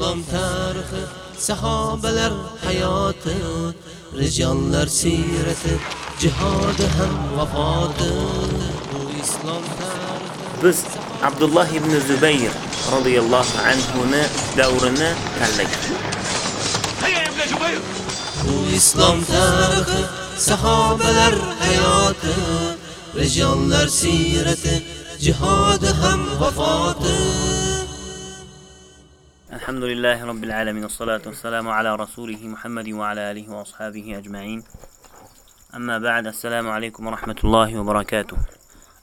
islom tarixi sahobalar hayoti rijollar siyrati jihodi ham vafoti. Bu islom tarixi Biz Abdullah ibn Zubayr radhiyallohu anhu ni davrini tanlagan. bu islom tarixi sahobalar hayoti rijollar siyrati jihodi ham vafoti الحمد لله رب العالمين والصلاة والسلام على رسوله محمد وعلى آله وأصحابه أجمعين. أما بعد السلام عليكم ورحمة الله وبركاته.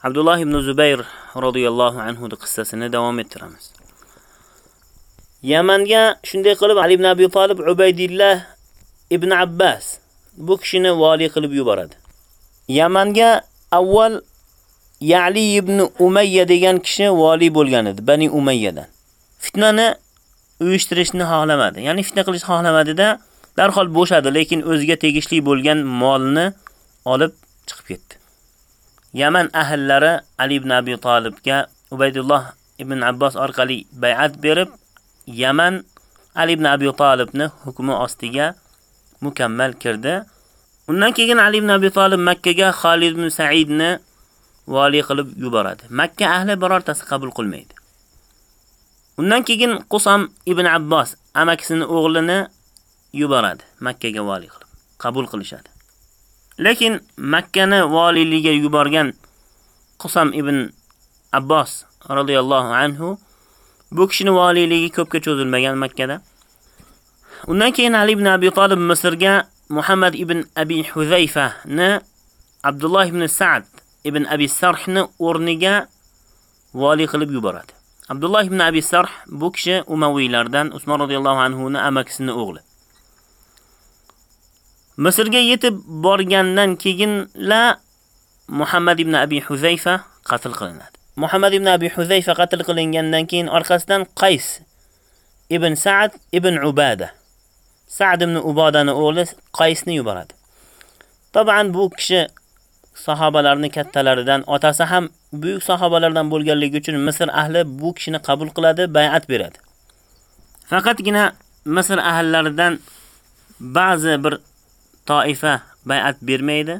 عبد الله بن زبير رضي الله عنه دقصة ندوام الترمز يمن يا شندي قلب علي بن أبي طالب عبيد الله ابن عباس بكشن والي قلب يبرد يمن يا أول يعلي بن أمية ديان كشن والي بلغاند بني أمية ديان فتنانه uyushtirishni xohlamadi. Ya'ni fitna qilishni xohlamadida darhol bo'shadi, lekin o'ziga tegishli bo'lgan molni olib chiqib ketdi. Yaman ahllari Ali ibn Abi Talibga Ubaydulloh ibn Abbos orqali bay'at berib, Yaman Ali ibn Abi Talibni hukmi ostiga mukammal kirdi. Undan keyin Ali ibn Abi Talib Makka ga Khalid ibn Sa'idni vali qilib yuboradi. Makka ahli birortasi qabul qilmaydi. Undan keyin Qusam ibn Abbos amakisini o'g'lini yuboradi Makka ga vali qilib. Qabul qilishadi. Lekin Makkani valiligiga yuborgan Qusam ibn Abbos radhiyallohu anhu bu kishini valiligi ko'pga cho'zilmagan Makkada. Undan keyin Ali ibn Abi Talib Misrga Muhammad ibn Abi Huzayfa ni Abdullah ibn Sa'd ibn Abi Sarhni o'rniga vali qilib yuboradi. Abdullah ibn Abi Sarh bu kishi Umaviylardan Usmon radhiyallohu anhu ning amakisini o'g'li. Misrga yetib borgandan keyinla Muhammad ibn Abi Huzayfa qatl qilinadi. Muhammad ibn Abi Huzayfa qatl qilingandan keyin orqasidan Qays ibn Sa'd ibn Ubada Sa'd ibn Ubadani o'g'li Qaysni yuboradi. Tabian bu kishi sahobalarning kattalaridan, otasi ham buyuk sahobalardan bo'lganligi uchun Misr ahli bu kishini qabul qiladi, bay'at beradi. Faqatgina Misr ahllaridan ba'zi bir toifa bay'at bermaydi.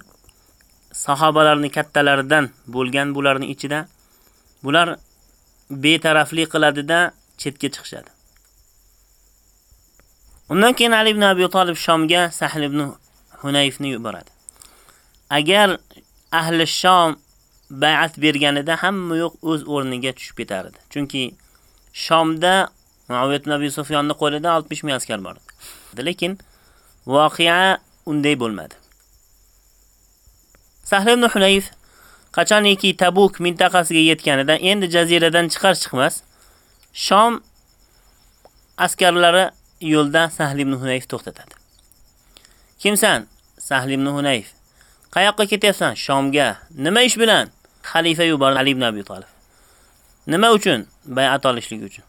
Sahobalarning kattalaridan bo'lgan bularning ichida bular betaraflik qiladi-da chetga chiqishadi. Undan keyin Ali ibn Abi Talib Shomga Sahl ibn Hunayfni yuboradi. Agar ahli Shom bay'at berganida hamma yo'q o'z o'rniga tushib ketardi. Chunki Shomda Muaviyat ibn Abi Sufyonning qo'lida 60 ming askar bor edi. Lekin voqea unday bo'lmadi. Sahl ibn Hunayf qachoniki Tabuk mintaqasiga yetganida endi jaziradan chiqar chiqmas Shom askarlari yo'lda Sahl ibn Hunayf to'xtatadi. Kimsan? Sahl ibn Hunayf. Qayoqqa ketyapsan? Shomga. Nima ish bilan? Xalifa yubordi Ali ibn Abi Talib. Nima uchun? Bay'at olishlik uchun.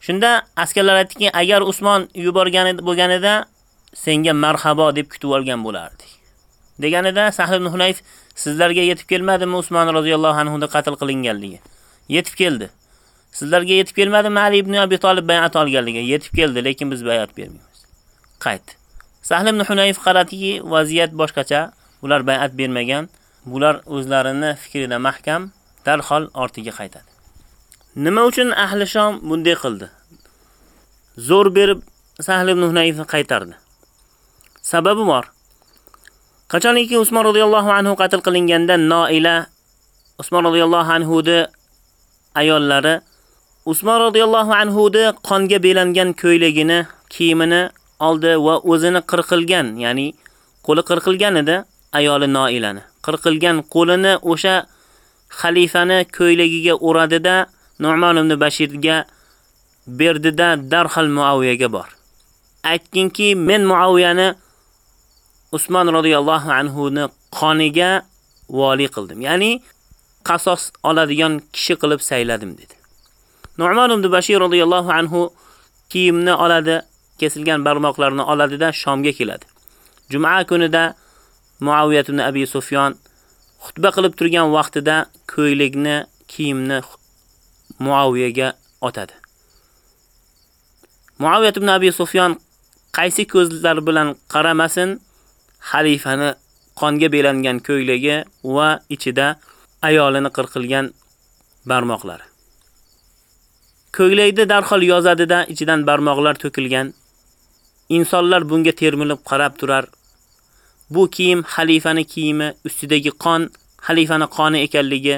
Shunda askarlar aytdiki, agar Usmon yuborgan bo'lganida senga marhabo deb kutib olgan bo'lardik. Deganida Sahl ibn Hunayf sizlarga yetib kelmadimi Usmon roziyallohu anhu da qatl qilinganligi? Yetib keldi. Sizlarga yetib kelmadimi Ali ibn Abi Talib bay'at olganligi? Yetib keldi, lekin biz bay'at bermaymiz. Qayt. Sahl ibn Hunayf qaratiki, vaziyat boshqacha. Ular bay'at bermagan. Bular o'zlarini fikrida mahkam, darhol ortiga qaytadi. Nima uchun ahli Shom bunday qildi? Zo'r berib Sahl ibn Hunayfni qaytardi. Sababi bor. Qachoniki Usmon roziyallohu anhu qatl qilinganda Noila Usmon roziyallohu anhu de ayollari Usmon roziyallohu anhu de qonga belangan ko'ylagini, kiyimini oldi va o'zini qirqilgan, ya'ni qo'li qirqilgan edi ayoli Noilani. Qirqilgan qo'lini o'sha xalifani ko'ylagiga o'radida Nu'man ibn Bashirga berdida darhol Muaviyaga bor. Aytkinki, men Muaviyani Usmon radhiyallohu anhu ni qoniga vali qildim. Ya'ni qasos oladigan kishi qilib sayladim dedi. Nu'man ibn Bashir radhiyallohu anhu kiyimni oladi, kesilgan barmoqlarini oladida Shomga keladi. Juma kunida Muaviyat ibn Abi Sufyon xutba qilib turgan vaqtida ko'ylakni, kiyimni Muaviyaga otadi. Muaviyat ibn Abi Sufyon qaysi ko'zlar bilan qaramasin, xalifani qonga belangan ko'ylagi va ichida ayolini qirqilgan barmoqlari. Ko'ylakda darhol yozadida ichidan barmoqlar to'kilgan. Insonlar bunga termilib qarab turar. Bu kiyim xalifani kiyimi, ustidagi qon xalifani qoni ekanligi,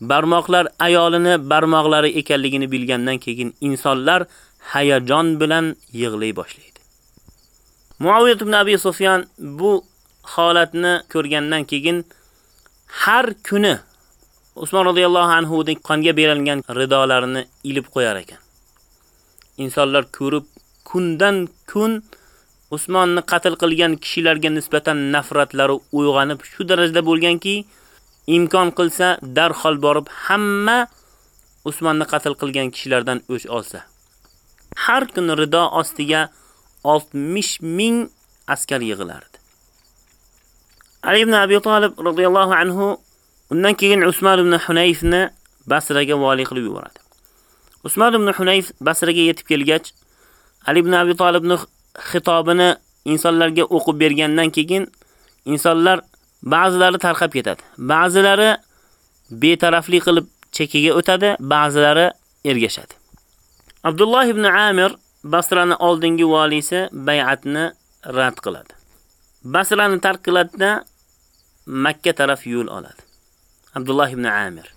barmoqlar ayolini barmoqlari ekanligini bilgandan keyin insonlar hayajon bilan yig'lay boshlaydi. Muawiya ibn Abi Sufyan bu holatni ko'rgandan keyin har kuni Usmon radhiyallohu anhu ning qonga berilgan ridolarini ilib qo'yar ekan. Insonlar ko'rib kundan kun Usmonni qatl qilgan kishilarga nisbatan nafratlari uyg'onib shu darajada bo'lganki, imkon qilsa darhol borib hamma Usmonni qatl qilgan kishilardan o'ch olsa. Har kuni rido ostiga 60 ming askar yig'ilardi. Ali ibn Abi Talib radhiyallohu anhu undan keyin Usmon ibn Hunayfni Basraga vali qilib yuboradi. Usmon ibn Hunayf Basraga yetib kelgach, Ali ibn Abi Talibni xitobini insonlarga o'qib bergandan keyin insonlar ba'zilari tarqab ketadi. Ba'zilari betaraflik qilib chekiga o'tadi, ba'zilari ergashadi. Abdulloh ibn Amir Basrani oldingi valisi bay'atni rad qiladi. Basrani tark qiladida Makka taraf yo'l oladi. Abdulloh ibn Amir.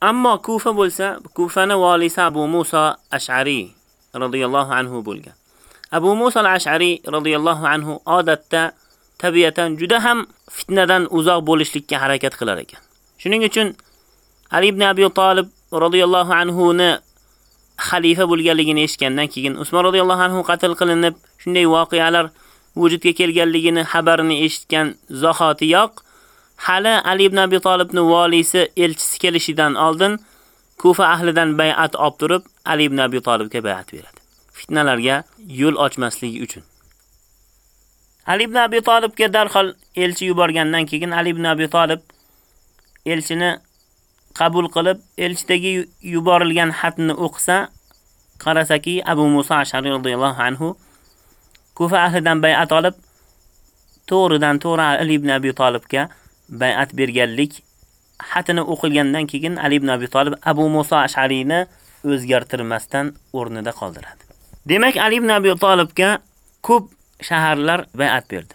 Ammo Kufa bo'lsa, Kufani valisi Abu Musa Ash'ari radhiyallohu anhu bo'lgan. Abu Musa al-Ash'ari radhiyallohu anhu odatda tabiatan juda ham fitnadan uzoq bo'lishlikka harakat qilar ekan. Shuning uchun Ali ibn Abi Talib radhiyallohu anhu ni xalifa bo'lganligini eshitgandan keyin Usmon radhiyallohu anhu qatl qilinib, shunday voqealar vujudga kelganligini xabarini eshitgan zahotiyoq hali Ali ibn Abi Talibni valisi elchisi kelishidan oldin Kufa ahlidan bay'at olib turib, Ali ibn Abi Talibga bay'at beradi. Fitnalarga yo'l ochmasligi uchun. Ali ibn Abi Talibga darhol elchi yuborgandan keyin Ali ibn Abi Talib elchini qabul qilib, elchidagi yuborilgan xatni o'qisa, qarasaki Abu Musa Ashari radhiyallohu anhu Kufa ahlidan bay'at olib, to'g'ridan to'g'ri Ali ibn Abi Talibga bay'at berganlik xatini o'qilgandan keyin Ali ibn Abi Talib Abu Musa Ash'ariyni o'zgartirmasdan o'rnida qoldiradi. Demak, Ali ibn Abi Talibga ko'p shaharlar bay'at berdi.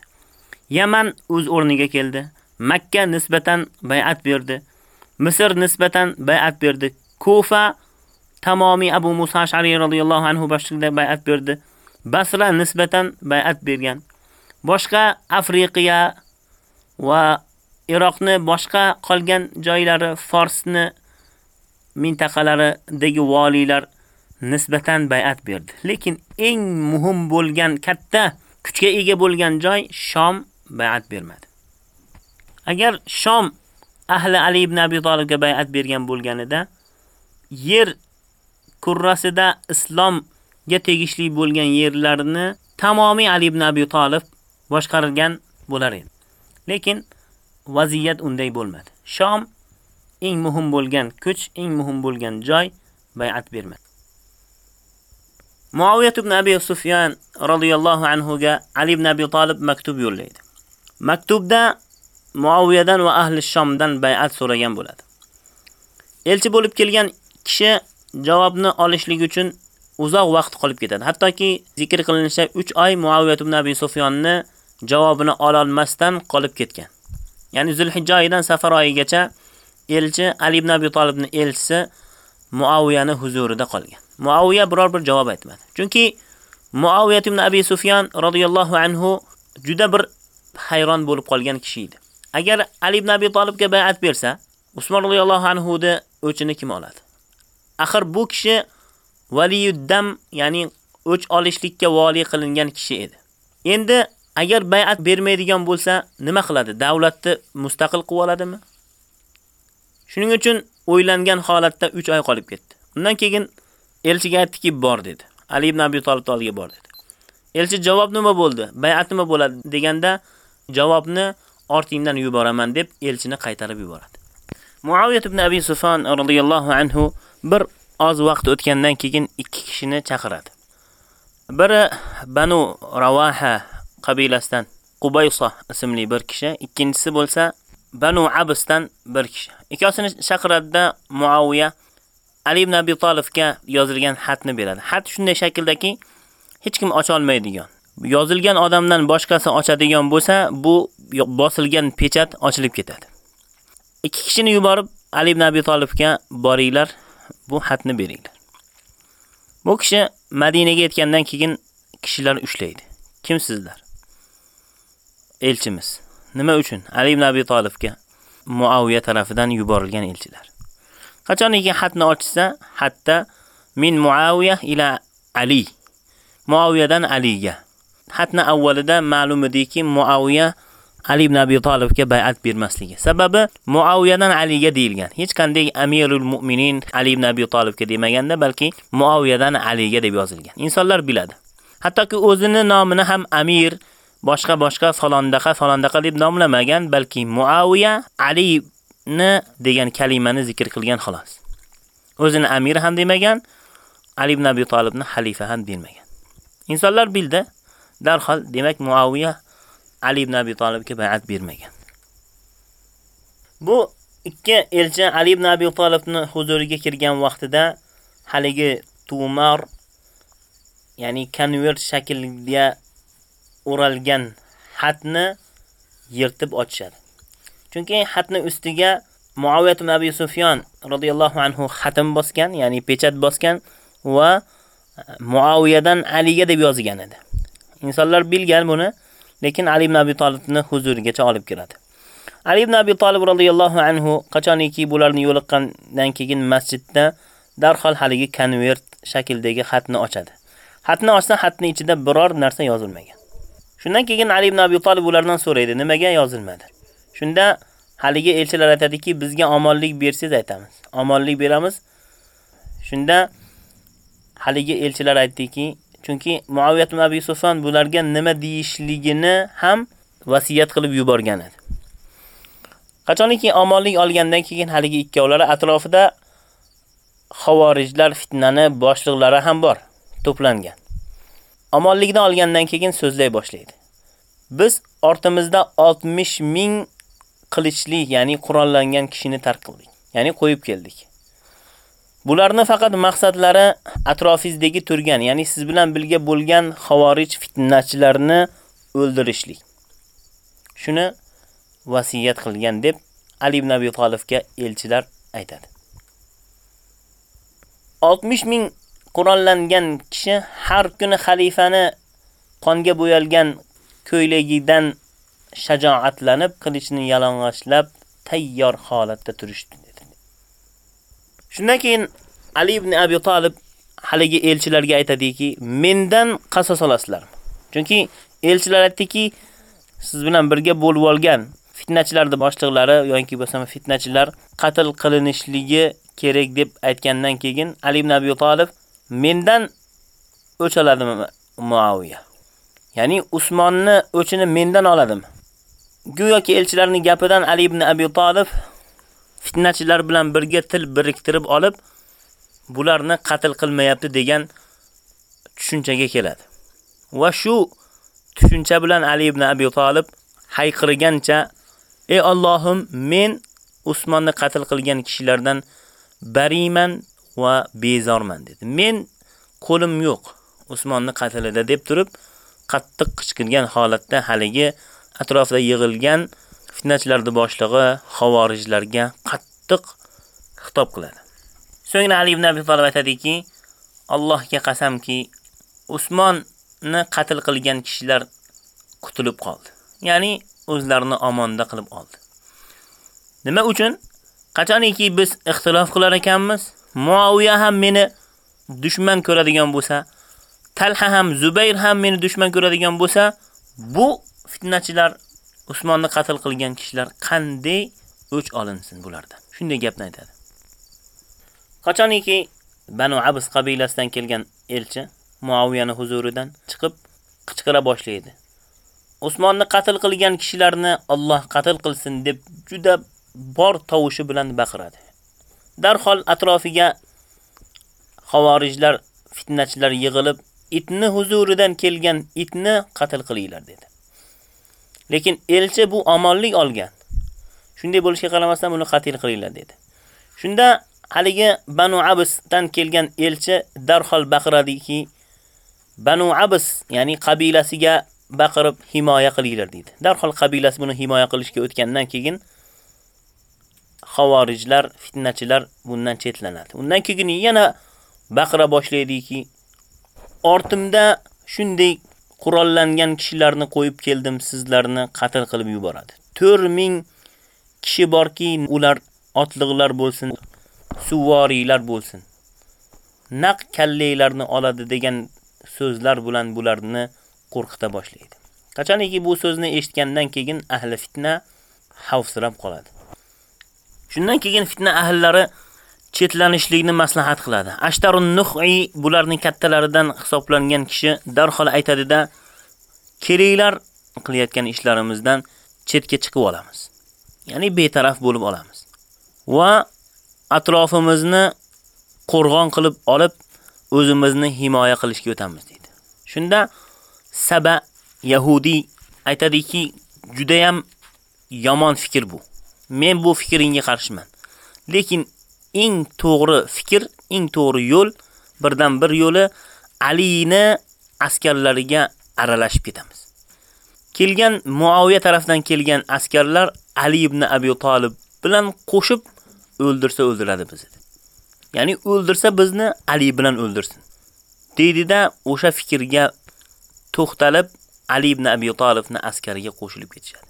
Yaman o'z o'rniga keldi. Makka nisbatan bay'at berdi. Misr nisbatan bay'at berdi. Kufa tamomiy Abu Musa Ash'ari radhiyallohu anhu boshchiligida bay'at berdi. Basra nisbatan bay'at bergan. Boshqa Afriqiya va Iroqni boshqa qolgan joylari Forsni mintaqalaridagi valilar nisbatan bay'at berdi. Lekin eng muhim bo'lgan katta kuchga ega bo'lgan joy Shom bay'at bermadi. Agar Shom ahli Ali ibn Abi Talibga bay'at bergan bo'lganida yer kurrasida islomga tegishli bo'lgan yerlarni tamomiy Ali ibn Abi Talib boshqargan bo'lar edi. Lekin vaziyat unday bo'lmadi. Shom eng muhim bo'lgan kuch, eng muhim bo'lgan joy bay'at bermadi. Muaviyat ibn Abi Sufyan radhiyallohu anhu ga Ali ibn Abi Talib maktub yo'llaydi. Maktubda Muaviyadan va ahli Shomdan bay'at so'ragan bo'ladi. Elchi bo'lib kelgan kishi javobni olishligi uchun uzoq vaqt qolib ketadi. Hattoki zikr qilinishicha 3 oy Muaviyat ibn Abi Sufyonni javobini ola olmasdan qolib ketgan. Ya'ni Zulhijja oyidan Safar oyigacha elchi Ali ibn Abi Talibni elchisi Muaviyani huzurida qolgan. Muaviya biror bir javob aytmadi. Chunki Muaviya ibn Abi Sufyan radhiyallohu anhu juda bir hayron bo'lib qolgan kishi edi. Agar Ali ibn Abi Talibga bay'at bersa, Usmon radhiyallohu anhu da o'chini kim oladi? Axir bu kishi valiyuddam, ya'ni o'ch olishlikka vali qilingan kishi edi. Endi agar bay'at bermaydigan bo'lsa, nima qiladi? Davlatni mustaqil qilib oladimi? Shuning uchun o'ylangan holatda 3 oy qolib ketdi. Undan keyin elchiga aytdiki, bor dedi. Ali ibn Abi Talib oldiga bor dedi. Elchi javob nima bo'ldi? Bay'at nima bo'ladi deganda javobni ortingdan yuboraman deb elchini qaytarib yuboradi. Muaviyat ibn Abi Sufyan radhiyallohu anhu bir oz vaqt o'tgandan keyin ikki kishini chaqiradi. Biri Banu Ravaha qabilasidan Qubaysa ismli bir kishi, ikkinchisi bo'lsa Banu Absdan bir kishi. Ikkosini chaqiradida Muaviya Ali ibn Abi Talibga yozilgan xatni beradi. Xat shunday shakldaki, hech kim ocha olmaydigan. Yozilgan odamdan boshqasi ochadigan bo'lsa, bu bosilgan pechat ochilib ketadi. Ikki kishini yuborib Ali ibn Abi Talibga boringlar, bu xatni beringlar. Bu kishi Madinaga yetgandan keyin kishilar ushlaydi. Kim sizlar? Elchimiz. Nima uchun? Ali ibn Abi Talibga Muaviya tarafidan yuborilgan elchilar. Qachoniki xatni ochsa, hatto min Muaviya ila Ali. Muaviyadan Aliga. Xatni avvalida ma'lum ediki, Muaviya Ali ibn Abi Talibga bay'at bermasligi. Sababi Muaviyadan Aliga deyilgan. Hech qanday Amirul Mu'minin Ali ibn Abi Talibga demaganda, balki Muaviyadan Aliga deb yozilgan. Insonlar biladi. Hattoki o'zini nomini ham Amir, boshqa boshqa falondaqa falondaqa deb nomlamagan, balki Muaviya ni degan kalimani zikr qilgan xolos. O'zini Amir ham demagan, Ali ibn Abi Talibni xalifa ham demagan. Insonlar bildi, darhol demak Muaviya Ali ibn Abi Talibga bay'at bermagan. Bu ikki elchi Ali ibn Abi Talibni huzuriga kirgan vaqtida haligi tumar ya'ni konvert shaklida o'ralgan xatni yirtib ochishadi. Chunki xatni ustiga Muaviya ibn Abi Sufyon radhiyallohu anhu xatm bosgan, ya'ni pechat bosgan va e, Muaviyadan Aliga deb yozgan edi. Insonlar bilgan buni, lekin Ali ibn Abi Talibni huzurigacha olib kiradi. Ali ibn Abi Talib radhiyallohu anhu qachoniki bularni yo'liqqandan keyin masjidda darhol haligi konvert shaklidagi xatni ochadi. Xatni ochsa, xatning ichida biror narsa yozilmagan. Shundan keyin Ali ibn Abi Talib ulardan so'raydi, nimaga yozilmadi? Shunda haligi elchilar aytadiki, bizga omonlik bersangiz aytamiz. Omonlik beramiz. Shunda haligi elchilar aytdiki, chunki Muaviya ibn Abi Sufyan bularga nima deyishligini ham vasiyat qilib yuborgan edi. Qachonki omonlik olgandan keyin haligi ikkovlari atrofida xavorijlar fitnani boshliqlari ham bor, to'plangan. Omonlikni olgandan keyin so'zlay boshlaydi. Biz ortimizda 60 ming qilichli, ya'ni qurollangan kishini tark qildik. Ya'ni qo'yib keldik. Bularni faqat maqsadlari atrofingizdagi turgan, ya'ni siz bilan birga bo'lgan xavorij fitnachilarni o'ldirishlik. Shuni vasiyat qilgan deb Ali ibn Abi Talibga elchilar aytadi. 60 ming qurollangan kishi har kuni xalifani qonga bo'yalgan ko'ylagidan shajoatlanib, qilichni yalang'ochlab tayyor holatda turishdi dedi. Shundan keyin Ali ibn Abi Talib haligi elchilarga aytadiki, mendan qasos olasizlar. Chunki elchilar aytdiki, siz bilan birga bo'lib olgan fitnachilarning boshliqlari yoki bo'lsa fitnachilar qatl qilinishligi kerak deb aytgandan keyin Ali ibn Abi Talib mendan o'ch oladimi Muaviya? Ya'ni Usmonni o'chini mendan oladimi? Go'yoki elchilarning gapidan Ali ibn Abi Talib fitnachilar bilan birga til biriktirib olib, bularni qatl qilmayapti degan tushunchaga keladi. Va shu tushuncha bilan Ali ibn Abi Talib hayqirgancha: "Ey Allohim, men Usmonni qatl qilgan kishilardan bariman va bezorman" dedi. Men qo'lim yo'q Usmonni qatlida deb turib, qattiq qichqirgan holatda haligi atrofida yig'ilgan fitnachilarning boshlig'i xavorijlarga qattiq xitob qiladi. So'ngra Ali ibn Abi Talib aytadiki, Allohga qasamki, Usmonni qatl qilgan kishilar qutulib qoldi. Ya'ni o'zlarini omonda qilib oldi. Nima uchun? Qachoniki biz ixtilof qilar ekanmiz, Muaviya ham meni dushman ko'radigan bo'lsa, Talha ham, Zubayr ham meni dushman ko'radigan bo'lsa, bu fitnachilar Usmonni qatl qilgan kishilar qanday o'ch olinsin bularda. Shunday gapni aytadi. Qachoniki Banu Abs qabilasidan kelgan elchi Muaviyani huzuridan chiqib qichqira boshlaydi. Usmonni qatl qilgan kishilarni Alloh qatl qilsin deb juda bor tovushi bilan baqiradi. Darhol atrofiga xavorijlar, fitnachilar yig'ilib itni huzuridan kelgan itni qatl qilinglar dedi. Lekin elchi bu omonlik olgan. Shunday bo'lishiga qaramasdan buni qatl qilinglar dedi. Shunda haligi Banu Absdan kelgan elchi darhol baqiradiki, Banu Abs, ya'ni qabilasiga baqirib himoya qilinglar dedi. Darhol qabilasi buni himoya qilishga o'tgandan keyin xavorijlar, fitnachilar bundan chetlanadi. Undan keyin yana baqira boshlaydiki, ortimda shunday qurollangan kishilarni qo'yib keldim, sizlarni qatl qilib yuboradi. 4000 kishi borki, ular otliqlar bo'lsin, suvoriylar bo'lsin. Naq kallaylarni oladi degan so'zlar bilan bularni qo'rqita boshlaydi. Qachoniki bu so'zni eshitgandan keyin ahli fitna xavfsirab qoladi. Shundan keyin fitna ahllari chetlanishlikni maslahat qiladi. Ashtarun Nuh'i bularning kattalaridan hisoblangan kishi darhol aytadida, "Kelinglar qilayotgan ishlarimizdan chetga chiqib olamiz." Ya'ni betaraf bo'lib olamiz. Va atrofimizni qo'rg'on qilib olib, o'zimizni himoya qilishga o'tamiz dedi. Shunda Saba Yahudi aytadiki, juda ham yomon fikr bu. Men bu fikringga qarshiman. Lekin eng to'g'ri fikr, eng to'g'ri yo'l birdan bir yo'li Alini askarlariga aralashib ketamiz. Kelgan Muaviya tarafdan kelgan askarlar Ali ibn Abi Talib bilan qo'shib o'ldirsa o'ldiradi bizni. Ya'ni o'ldirsa bizni Ali bilan o'ldirsin. Deydida o'sha fikrga to'xtalib Ali ibn Abi Talibni askariga qo'shilib ketishadi.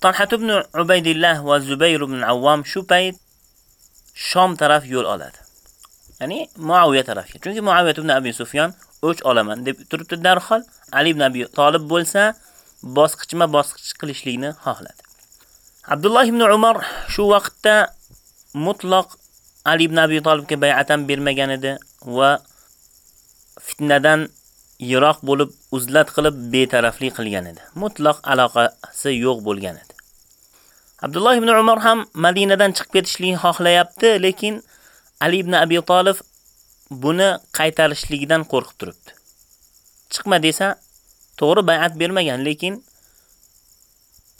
Talhat ibn Ubaydillah va Zubayr ibn Awam shu payt Shom taraf yo'l oladi. Ya'ni Muaviya tarafga. Chunki Muaviya ibn Abi Sufyan o'ch olaman deb turibdi darhol Ali ibn Abi Talib bo'lsa bosqichma-bosqich qilishlikni xohladi. Abdulloh ibn Umar shu vaqtda mutlaq Ali ibn Abi Talibga bay'atan bermagan edi va fitnadan yiroq bo'lib, uzlat qilib betaraflik qilgan edi. Mutlaq aloqasi yo'q bo'lgan edi. Abdulloh ibn Umar ham Madinadan chiqib ketishligini xohlayapti, lekin Ali ibn Abi Talib buni qaytarishligidan qo'rqib turibdi. Chiqma desa, to'g'ri bay'at bermagan, lekin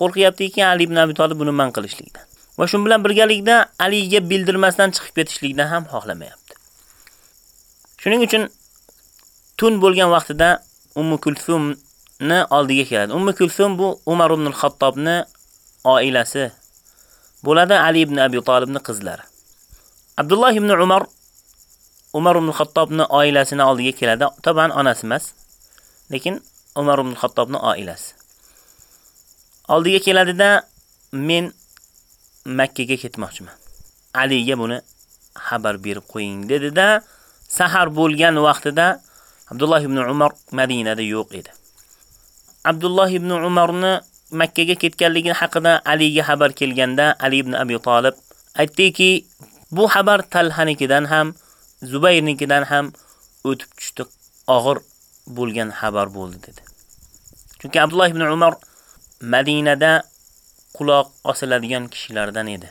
qo'rqyaptiki Ali ibn Abi Talib buni man qilishlikdan. Va shun bilan birgalikda Aliga bildirmasdan chiqib ketishlikdan ham xohlamayapti. Shuning uchun tun bo'lgan vaqtida Ummu Kulsumni oldiga keladi. Ummu Kulsum bu Umar ibn al-Xattobni oilasi bo'ladi, Ali ibn Abi Talibning qizlari. Abdulloh ibn Umar Umar ibn Xattobning oilasini oldiga keladi. To'ban onasi emas, lekin Umar ibn Xattobning oilasi. Oldiga keladida men Makkaga ketmoqchiman. Aliga buni xabar berib qo'ying dedi-da, sahar bo'lgan vaqtida Abdulloh ibn Umar Madinada yo'q edi. Abdulloh ibn Umarni Makkaga ketganligi haqida Aliga xabar kelganda Ali ibn Abi Talib aytdiki, bu xabar Talhanikidan ham, Zubayrnikidan ham o'tib tushdi. Og'ir bo'lgan xabar bo'ldi dedi. Chunki Abdulloh ibn Umar Madinada quloq osiladigan kishilardan edi.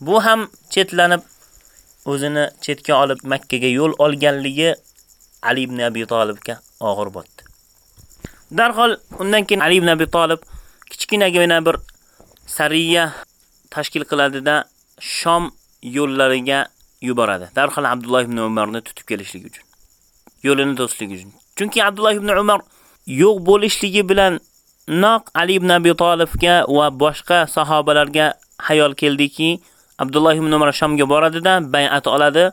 Bu ham chetlanib o'zini chetga olib Makkaga yo'l olganligi Ali ibn Abi Talibga og'ir botdi. Darhol undan keyin Ali ibn Abi Talib kichkinagina bir sariya tashkil qiladida Shom yo'llariga yuboradi. Darhol Abdulloh ibn Umarni tutib kelishlik uchun. Yo'lini to'slik uchun. Chunki Abdulloh ibn Umar yo'q bo'lishligi bilan Noq Ali ibn Abi Talibga va boshqa sahobalarga hayol keldiki, Abdulloh ibn Umar Shomga boradida bay'at oladi,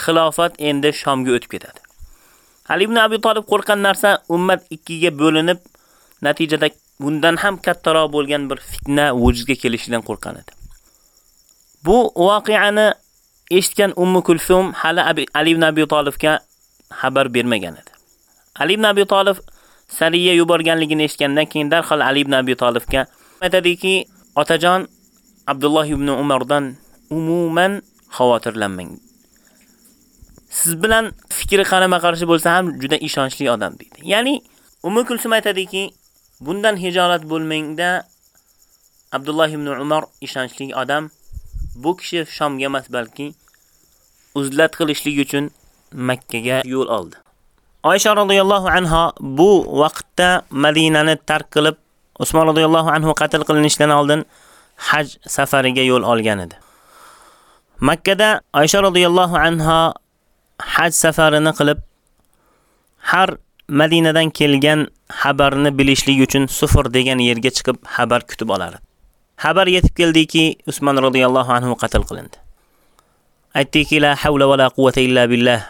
xilofat endi Shomga o'tib ketadi. Ali ibn Abi Talib qo'rqgan narsa ummat ikkiga bo'linib, natijada bundan ham kattaroq bo'lgan bir fitna vujudga kelishidan qo'rqgan edi. Bu voqeani eshitgan Ummu Kulsum hali Ali ibn Abi Talibga xabar bermagan edi. Ali ibn Abi Talib Sariya yuborganligini eshitgandan keyin darhol Ali ibn Abi Talibga aytadiki, otajon Abdulloh ibn Umardan umuman xavotirlanmang. Siz bilan fikri qarama-qarshi bo'lsa ham juda ishonchli odam deydi. Ya'ni Ummu Kulsum aytadiki, bundan hijolat bo'lmangda Abdulloh ibn Umar ishonchli odam. Bu kishi Shomga emas, balki uzlat qilishlik uchun Makka ga yo'l oldi. Oysha radhiyallohu anha bu vaqtda Madinani tark qilib, Usmon radhiyallohu anhu qatl qilinishidan oldin haj safariga yo'l olgan edi. Makkada Oysha radhiyallohu anha haj safarini qilib har Madinadan kelgan xabarni bilishlik uchun Sufur degan yerga chiqib xabar kutib olardi. Xabar yetib keldiki, Usmon radhiyallohu anhu qatl qilindi. Aytdiki, la havla va la quvvata illa billah.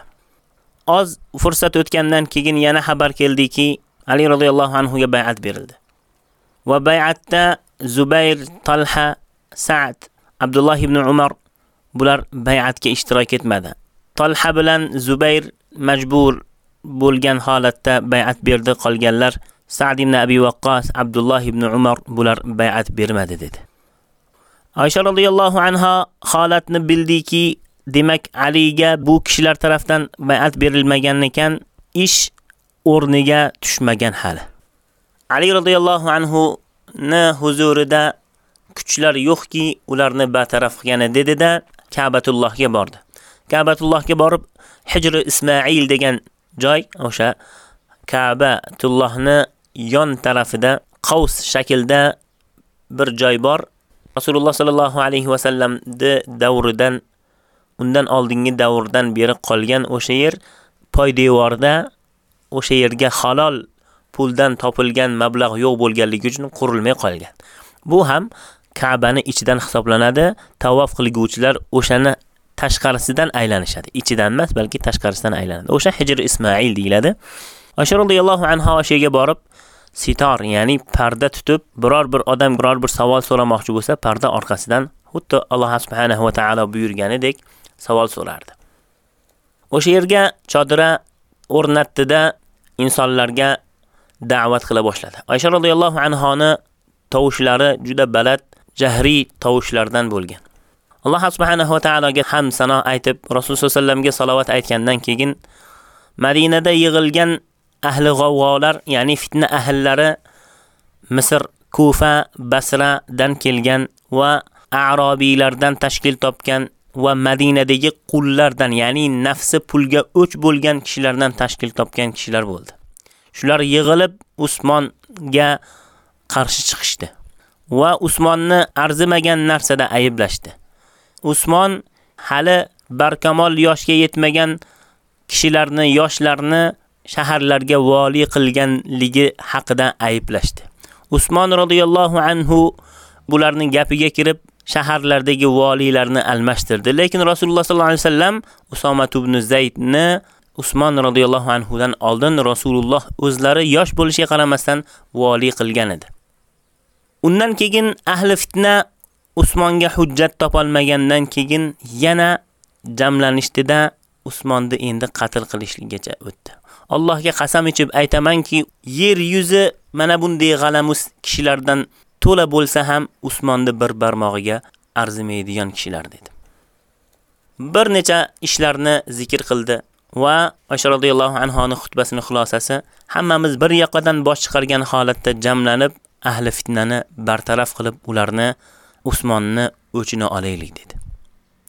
Oz fursat o'tgandan keyin yana xabar keldiki, Ali radhiyallohu anhu ga bay'at berildi. Va bay'atda Zubayr, Talha, Sa'd, Abdullah ibn Umar bular bay'atga ishtirok etmadi. Talha bilan Zubayr majbur bo'lgan holatda bay'at berdi, qolganlar Sa'd ibn Abi Waqqas, Abdullah ibn Umar bular bay'at bermadi dedi. Oysha radhiyallohu anha holatni bildiki, demak Aliga bu kishilar tarafdan bay'at berilmagan ekan, ish o'rniga tushmagan hali. Ali radhiyallohu anhu ni huzurida kuchlar yo'qki, ularni bataraf qilgani dedi-da, Ka'batullohga bordi. Ka'batullohga borib, Hijr Ismoil degan joy o'sha Ka'batullohni yon tarafida qavs shaklda bir joy bor. Rasululloh sallallohu alayhi va sallamni davridan undan oldingi davrdan beri qolgan o'sha yer poydevorda o'sha yerga halol puldan topilgan mablag' yo'q bo'lganligi uchun qurilmay qolgan. Bu ham Ka'bani ichidan hisoblanadi. Tavof qilguvchilar o'shani tashqarisidan aylanishadi. Ichidan emas, balki tashqarisidan aylanadi. O'sha Hijr Ismoil deyiladi. Oysha radhiyallohu anha oshiga borib sitor, ya'ni parda tutib, biror bir odam biror bir savol so'ramoqchi bo'lsa, parda orqasidan xuddi Alloh subhanahu va taolo buyurganidek savol so'rardi. O'sha yerga chodira o'rnatdida insonlarga da'vat qila boshladi. Oysha radhiyallohu anhoni tovushlari juda baland, jahriy tovushlardan bo'lgan. Alloh subhanahu va taologa ham sano aytib, Rasululloh sollallamga salovat aytgandan keyin Madinada yig'ilgan ahli g'avvolar, ya'ni fitna ahllari Misr, Kufa, Basra dan kelgan va Arabiylardan tashkil topgan va Madinadagi qullardan, ya'ni nafsi pulga o'ch bo'lgan kishilardan tashkil topgan kishilar bo'ldi. Shular yig'ilib Usmonga qarshi chiqishdi va Usmonni arzimagan narsada ayblashdi. Usmon hali barkamol yoshga yetmagan kishilarni, yoshlarni shaharlarga vali qilganligi haqida ayblashdi. Usmon radhiyallohu anhu bularning gapiga kirib shaharlardagi valilarni almashtirdi. Lekin Rasululloh sallallohu alayhi vasallam Usoma ibn Zaydni Usmon radhiyallohu anhu dan oldin Rasululloh o'zlari yosh bo'lishiga qaramasdan vali qilgan edi. Undan keyin ahli fitna Usmonga hujjat topolmagandan keyin yana jamlanishdida Usmonni endi qatl qilishligicha o'tdi. Allohga qasam ichib aytamanki, yer yuzi mana bunday g'alamus kishilardan to'la bo'lsa ham Usmonni bir barmog'iga arzimaydigan kishilar dedi. Bir necha ishlarni zikr qildi va Oysha radhiyallohu anhoning xutbasining xulosasi hammamiz bir yoqadan bosh chiqargan holatda jamlanib, ahli fitnani bartaraf qilib, ularni Usmonni o'chini olaylik dedi.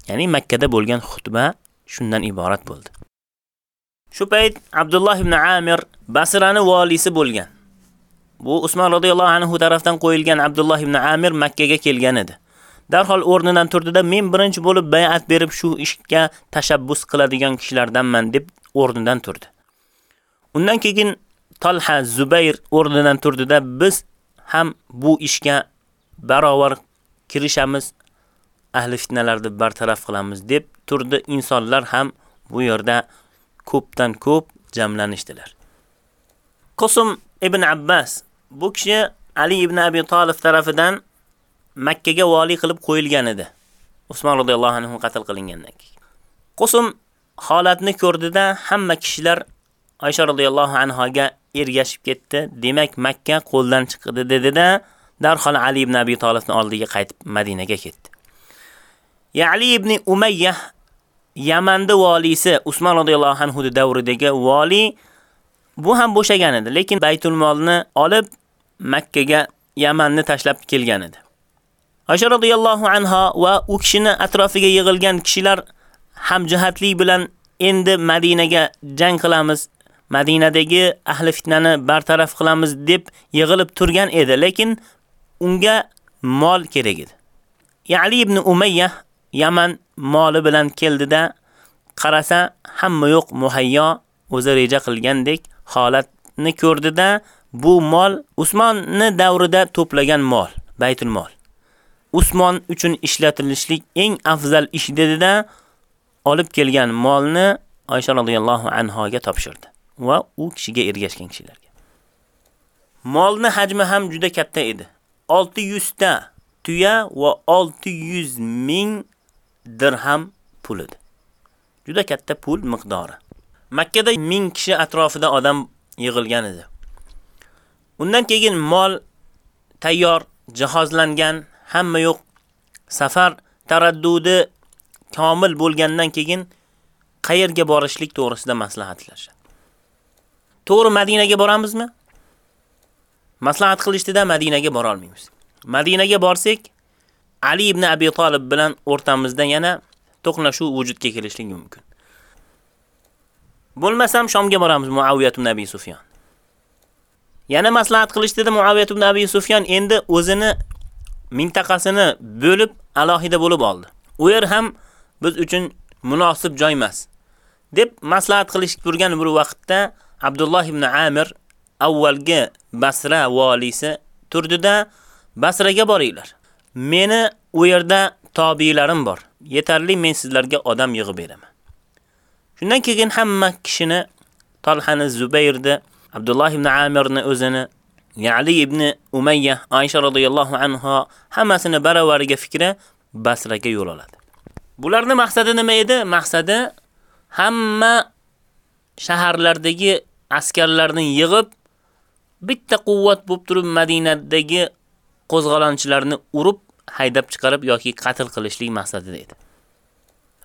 Ya'ni Makka da bo'lgan xutba shundan iborat bo'ldi. Shu payt Abdulloh ibn Amir Basrani valisi bo'lgan. Bu Usmon radhiyallohu anhu tarafdan qo'yilgan Abdulloh ibn Amir Makka ga kelgan edi. Darhol o'rnidan turdida men birinchi bo'lib bay'at berib shu ishga tashabbus qiladigan kishilardanman deb o'rnidan turdi. Undan keyin Talha Zubayr o'rnidan turdida biz ham bu ishga barobar kirishamiz, ahli fitnalarni bartaraf qilamiz deb turdi. Insonlar ham bu yerda ko'pdan ko'p jamlanishdilar. Qosim ibn Abbas bu kishi Ali ibn Abi Talib tarafidan Makka ga vali qilib qo'yilgan edi. Usmon radhiyallohu anhu qatl qilingandan keyin. Qosim holatni ko'rdida hamma kishilar Oysha radhiyallohu anha ga ergashib ketdi. Demak, Makka qo'ldan chiqdi dedida de, darhol Ali ibn Abi Talibni oldiga qaytib Madinaga ketdi. Ya'li ibn Umayyah Yamanda valisi Usmon radhiyallohu anhu davridagi vali bu ham bo'shagan edi, lekin Baytul Molni olib Makka ga Yamanni tashlab kelgan edi. Asha radhiyallohu anha va u kishini atrofiga yig'ilgan kishilar hamjihatlik bilan endi Madinaga jang qilamiz, Madinadagi ahli fitnani bartaraf qilamiz deb yig'ilib turgan edi, lekin unga mol kerak edi. Ali ibn Umayya Yaman moli bilan keldida qarasa hamma yo'q muhayyo o'zi reja qilgandek holatni ko'rdida bu mol Usmonni davrida to'plagan mol, Baytul mol. Usmon uchun ishlatilishlik eng afzal ish dedida olib kelgan molni Oysha radhiyallohu anhoga topshirdi va u kishiga ergashgan kishilarga. Molni hajmi ham juda katta edi. 600 ta tuya va 600 ming dirham pulidir. edi. Juda katta pul miqdori. Makka da 1000 kishi atrofida odam yig'ilgan edi. Undan keyin mol tayyor, jihozlangan, hamma yo'q. Safar taraddudi komil bo'lgandan keyin qayerga borishlik to'g'risida maslahatlashadi. To'g'ri Madinaga boramizmi? Maslahat qilishdida Madinaga bora olmaymiz. Madinaga borsak, Ali ibn Abi Talib bilan o'rtamizda yana to'qnashuv vujudga kelishligi mumkin. Bo'lmasam Shomga boramiz Muaviya ibn Abi Sufyan. Yana maslahat qilishdida Muaviya ibn Abi Sufyan endi o'zini mintaqasini bo'lib alohida bo'lib oldi. U yer ham biz uchun munosib joy emas. deb maslahat qilishib turgan bir vaqtda Abdulloh ibn Amir avvalgi Basra valisi turdida Basraga boringlar. Meni u yerda tobilarim bor. Yetarli men sizlarga odam yig'ib beraman. Shundan keyin hamma kishini Talhani Zubayrni, Abdulloh ibn Amirni o'zini, Ali ibn Umayya, Aisha radhiyallohu anha hammasini baravariga fikri Basraga yo'l oladi. Bularni maqsadi nima edi? Maqsadi hamma shaharlardagi askarlarni yig'ib bitta quvvat bo'lib turib Madinadagi qo'zg'alonchilarni urib, haydab chiqarib yoki qatl qilishlik maqsadida edi.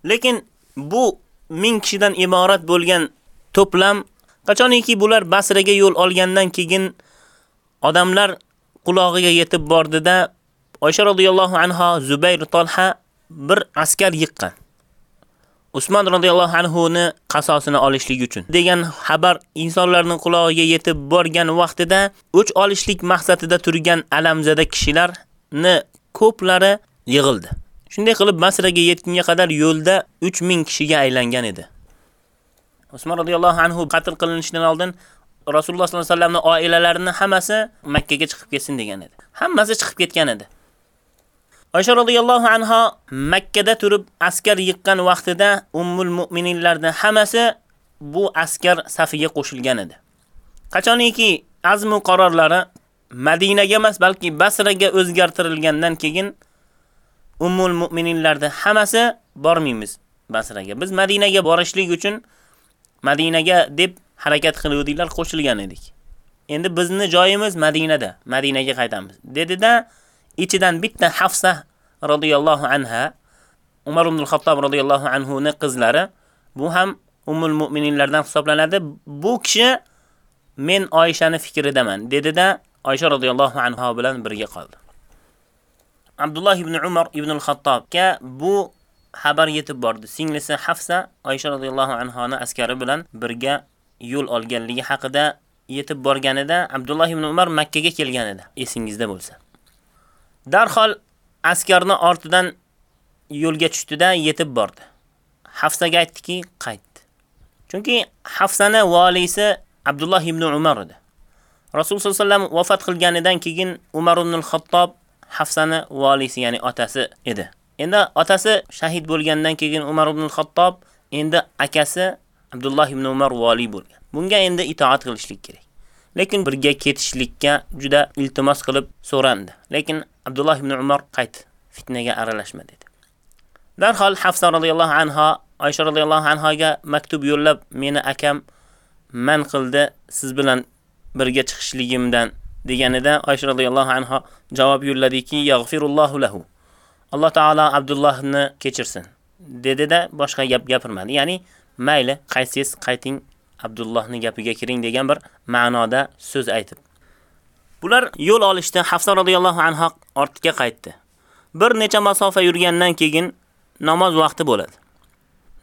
Lekin bu 1000 kishidan iborat bo'lgan to'plam qachoniki bular Basraga yo'l olgandan keyin odamlar qulog'iga yetib bordida Oysha radhiyallohu anha Zubayr Talha bir askar yiqqan. Usmon radhiyallohu anhu ni qasosini olishlik uchun degan xabar insonlarning quloqiga yetib borgan vaqtida o'ch olishlik maqsadida turgan alamzada kishilarni ko'plari yig'ildi. Shunday qilib Masraga yetgunga qadar yo'lda 3000 kishiga aylangan edi. Usmon radhiyallohu anhu qatl qilinishidan oldin Rasululloh sollallohu alayhi vasallamning oilalarini hammasi Makka ga chiqib ketsin degan edi. Hammasi chiqib ketgan edi. Oysha radhiyallohu anha Makka da turib askar yiqqan vaqtida ummul Mu'mininlarning hammasi bu askar safiga qo'shilgan edi. Qachoniki azmu qarorlari Madinaga emas, balki Basraga o'zgartirilgandan keyin ummul Mu'mininlarning hammasi bormaymiz Basraga. Biz Madinaga borishlik uchun Madinaga deb harakat qiluvdinglar qo'shilgan edik. Endi bizni joyimiz Madinada, Madinaga qaytamiz. Dedida ichidan bitta Hafsa radhiyallohu anha Umar ibn al-Xattob radhiyallohu anhu ning qizlari bu ham ummul mu'minlardan hisoblanadi. Bu kishi men Oyishani fikridaman dedida Oysha radhiyallohu anha bilan birga qoldi. Abdulloh ibn Umar ibn al-Xattobga bu xabar yetib bordi. Singlisi Hafsa Oysha radhiyallohu anha ni askari bilan birga yo'l olganligi haqida yetib borganida Abdulloh ibn Umar Makka ga kelgan edi. Esingizda bo'lsa. Darhol askarni ortidan yo'lga tushdida yetib bordi. Hafsaga aytdiki, qaytdi. Chunki Hafsani valisi Abdulloh ibn Umar edi. Rasul sollallohu alayhi vasallam vafot qilganidan keyin Umar ibn al-Xattob Hafsani valisi, ya'ni otasi edi. Endi otasi shahid bo'lgandan keyin Umar ibn al-Xattob endi akasi Abdulloh ibn Umar vali bo'lgan. Bunga endi itoat qilishlik kerak. Lekin birga ketishlikka juda iltimos qilib so'randi. Lekin Abdulloh ibn Umar qayt, fitnaga aralashma dedi. Darhol Hafsa radhiyallohu anha Oysha radhiyallohu anhaga maktub yo'llab, meni akam man qildi siz bilan birga chiqishligimdan deganida Oysha radhiyallohu anha javob yo'lladiki, "Yaghfirullohu lahu. Alloh taolo Abdullohni kechirsin. Dedi-da boshqa gap gapirmadi. Ya'ni mayli, qaysiz qayting Abdullohning gapiga kiring degan bir ma'noda so'z aytib. Bular yo'l olishda Hafsa radhiyallohu anha ortga qaytdi. Bir necha masofa yurgandan keyin namoz vaqti bo'ladi.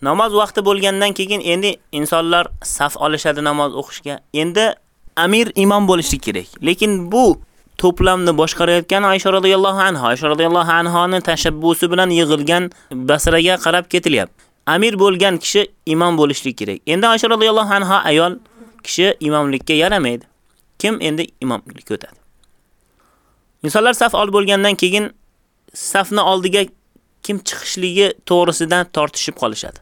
namoz vaqti bo'lgandan keyin endi insonlar saf olishadi namoz o'qishga. Endi amir imom bo'lishi kerak. Lekin bu to'plamni boshqarayotgan Aisha radhiyallohu anha, Aisha radhiyallohu anhaning tashabbusi bilan yig'ilgan Basraga qarab ketilyapti. Amir bo'lgan kishi imom bo'lishi kerak. Endi Oysha radhiyallohu anha ayol kishi imomlikka yaramaydi. Kim endi imomlikka o'tadi? Insonlar saf ol bo'lgandan keyin safni oldiga kim chiqishligi to'g'risidan tortishib qolishadi.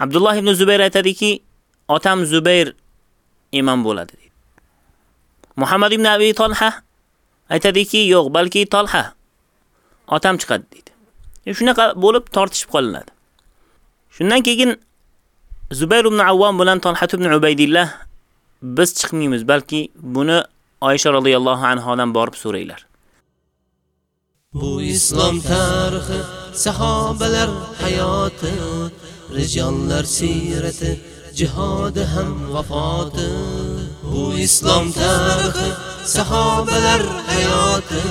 Abdulloh ibn Zubayr aytadiki, otam Zubayr imom bo'ladi deydi. Muhammad ibn Abi Talha aytadiki, yo'q, balki Talha otam chiqadi deydi. Shunaqa bo'lib tortishib qolinadi. Shundan keyin Zubayr ibn Avvam bilan Talha ibn Ubaydillah biz chiqmaymiz, balki buni Oysha radhiyallohu anhodan borib so'raylar. Bu islom tarixi, sahobalar hayoti, rijollar sirati, jihodi ham vafoti. Bu islom tarixi, sahobalar hayoti,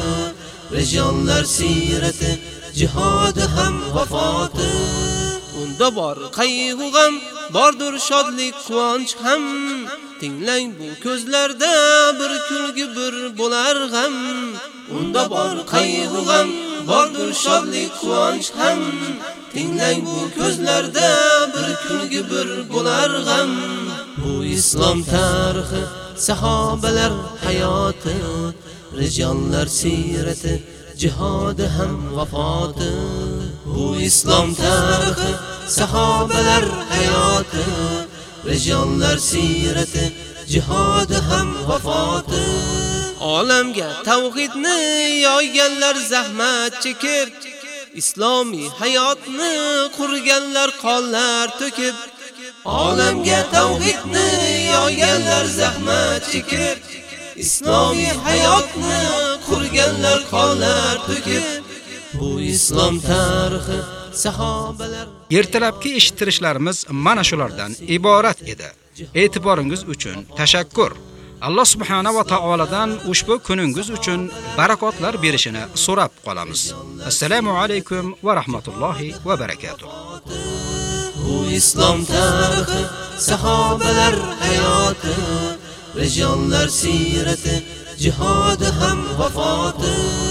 rijollar sirati, jihodi ham vafoti. Unda bor qayg'u ham, bordir shodlik, quvonch ham. Tinglang bu ko'zlarda bir kulgi bir bo'lar g'am. Unda bor qayg'u ham, bordir shodlik, quvonch ham. Tinglang bu ko'zlarda bir kulgi bir bo'lar g'am. Bu islom tarixi, sahobalar hayoti, rijollar sirati, jihodi ham vafoti. Bu islom tarixi, sahobalar hayoti, rijollar sirati, jihodi ham vafoti. Olamga tavhidni yoyganlar zahmat chekib, islomiy hayotni qurganlar qonlar to'kib, olamga tavhidni yoyganlar zahmat chekib, islomiy hayotni qurganlar qonlar to'kib, bu islom tarixi sahobalar Ertalabki eshittirishlarimiz mana shulardan iborat edi. E'tiboringiz uchun tashakkur. Alloh subhanahu va taoladan ushbu kuningiz uchun barakotlar berishini so'rab qolamiz. Assalomu alaykum va rahmatullohi va barakatuh. Bu islom tarixi, sahobalar hayoti, rijollar sirati, jihodi ham vafoti.